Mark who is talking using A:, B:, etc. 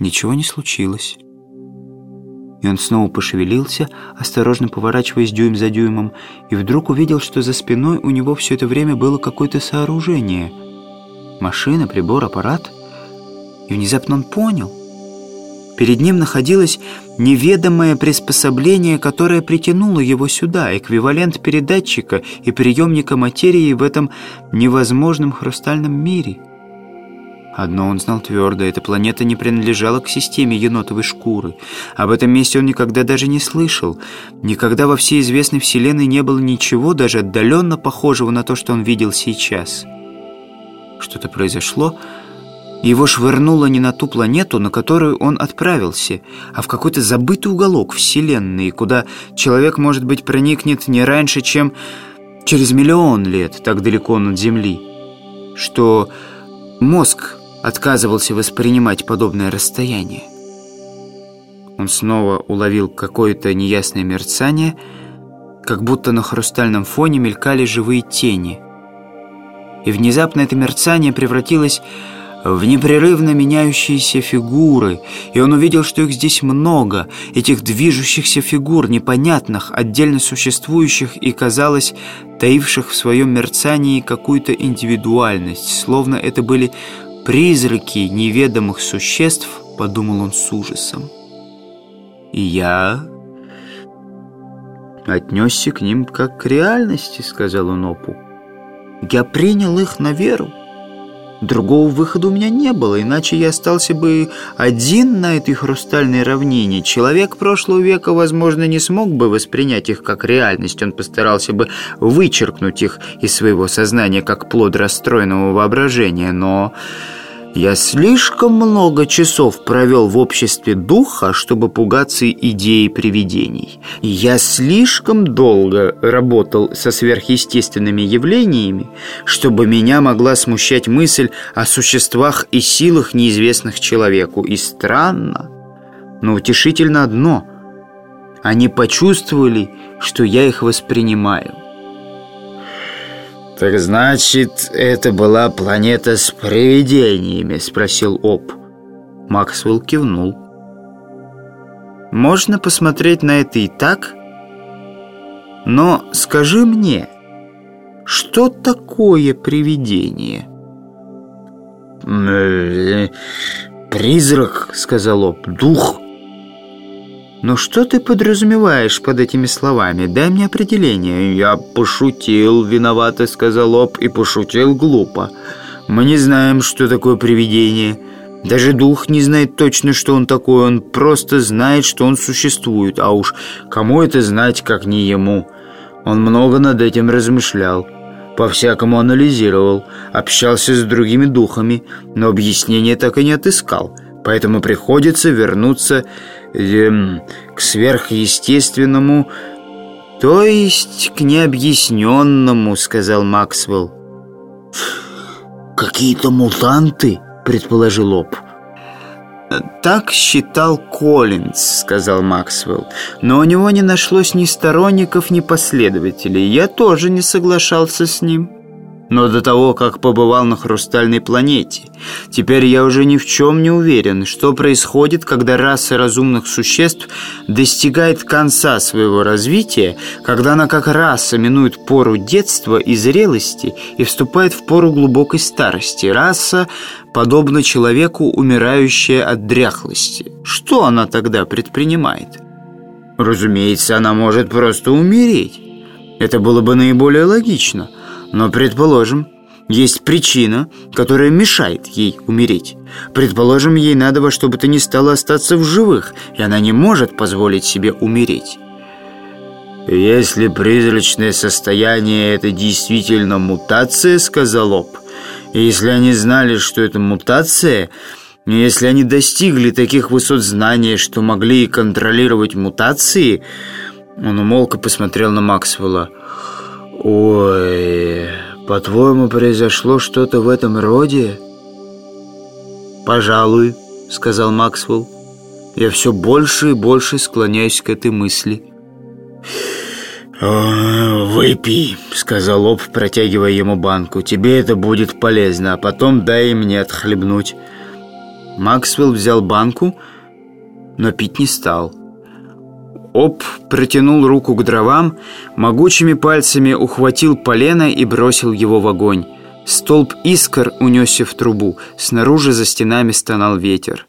A: Ничего не случилось. И он снова пошевелился, осторожно поворачиваясь дюйм за дюймом, и вдруг увидел, что за спиной у него все это время было какое-то сооружение. Машина, прибор, аппарат. И внезапно он понял. Перед ним находилось неведомое приспособление, которое притянуло его сюда, эквивалент передатчика и приемника материи в этом невозможном хрустальном мире — Одно он знал твердо, эта планета не принадлежала к системе енотовой шкуры. Об этом месте он никогда даже не слышал. Никогда во всей известной Вселенной не было ничего, даже отдаленно похожего на то, что он видел сейчас. Что-то произошло, его швырнуло не на ту планету, на которую он отправился, а в какой-то забытый уголок Вселенной, куда человек, может быть, проникнет не раньше, чем через миллион лет, так далеко он от Земли. Что мозг отказывался воспринимать подобное расстояние. Он снова уловил какое-то неясное мерцание, как будто на хрустальном фоне мелькали живые тени. И внезапно это мерцание превратилось в непрерывно меняющиеся фигуры, и он увидел, что их здесь много, этих движущихся фигур, непонятных, отдельно существующих и, казалось, таивших в своем мерцании какую-то индивидуальность, словно это были призраки неведомых существ, подумал он с ужасом. И я отнесся к ним как к реальности, сказал он Опу. Я принял их на веру. Другого выхода у меня не было, иначе я остался бы один на этой хрустальной равнине. Человек прошлого века, возможно, не смог бы воспринять их как реальность. Он постарался бы вычеркнуть их из своего сознания как плод расстроенного воображения, но... Я слишком много часов провел в обществе духа, чтобы пугаться идеи привидений. Я слишком долго работал со сверхъестественными явлениями, чтобы меня могла смущать мысль о существах и силах, неизвестных человеку. И странно, но утешительно одно. Они почувствовали, что я их воспринимаю.
B: «Так значит, это была планета с привидениями?» — спросил Об.
A: Максвелл кивнул. «Можно посмотреть на это и так, но скажи мне, что такое привидение?»
B: э, «Призрак», — сказал Об, — «дух».
A: «Но что ты подразумеваешь под этими словами? Дай мне определение».
B: «Я пошутил, виновато», — сказал Об, — «и пошутил глупо. Мы не знаем, что такое привидение. Даже дух не знает точно, что он такой. Он просто знает, что он существует. А уж кому это знать, как не ему?» Он много над этим размышлял по-всякому анализировал, общался с другими духами, но объяснения так и не отыскал. Поэтому приходится вернуться э, к сверхъестественному, то есть к необъясненному, сказал Максвелл.
A: «Какие-то мутанты?» — предположил Об. «Так считал Коллинз», — сказал Максвелл. «Но у него не нашлось ни сторонников, ни последователей. Я тоже не соглашался с ним» но до того, как побывал на хрустальной планете. Теперь я уже ни в чем не уверен, что происходит, когда раса разумных существ достигает конца своего развития, когда она как раса минует пору детства и зрелости и вступает в пору глубокой старости. Раса, подобно человеку, умирающая от дряхлости. Что она тогда предпринимает? Разумеется, она может просто умереть. Это было бы наиболее логично – но, предположим, есть причина, которая мешает ей умереть. Предположим, ей надо во что бы то ни стало остаться в живых, и она не может позволить себе умереть.
B: «Если призрачное состояние – это действительно мутация», – сказал Об, если они знали, что это мутация, если они достигли таких высот знания, что могли контролировать мутации, он умолк и посмотрел на Максвелла – «Ой, по-твоему, произошло что-то в этом роде?»
A: «Пожалуй», — сказал Максвелл. «Я все больше и больше склоняюсь к этой мысли».
B: «Выпей», — сказал Об, протягивая ему банку. «Тебе это будет полезно, а потом дай мне отхлебнуть». Максвелл взял банку, но пить не стал. Оп протянул руку к дровам, могучими пальцами ухватил полено и бросил его в огонь. Столб искр унесся в трубу, снаружи за стенами стонал ветер.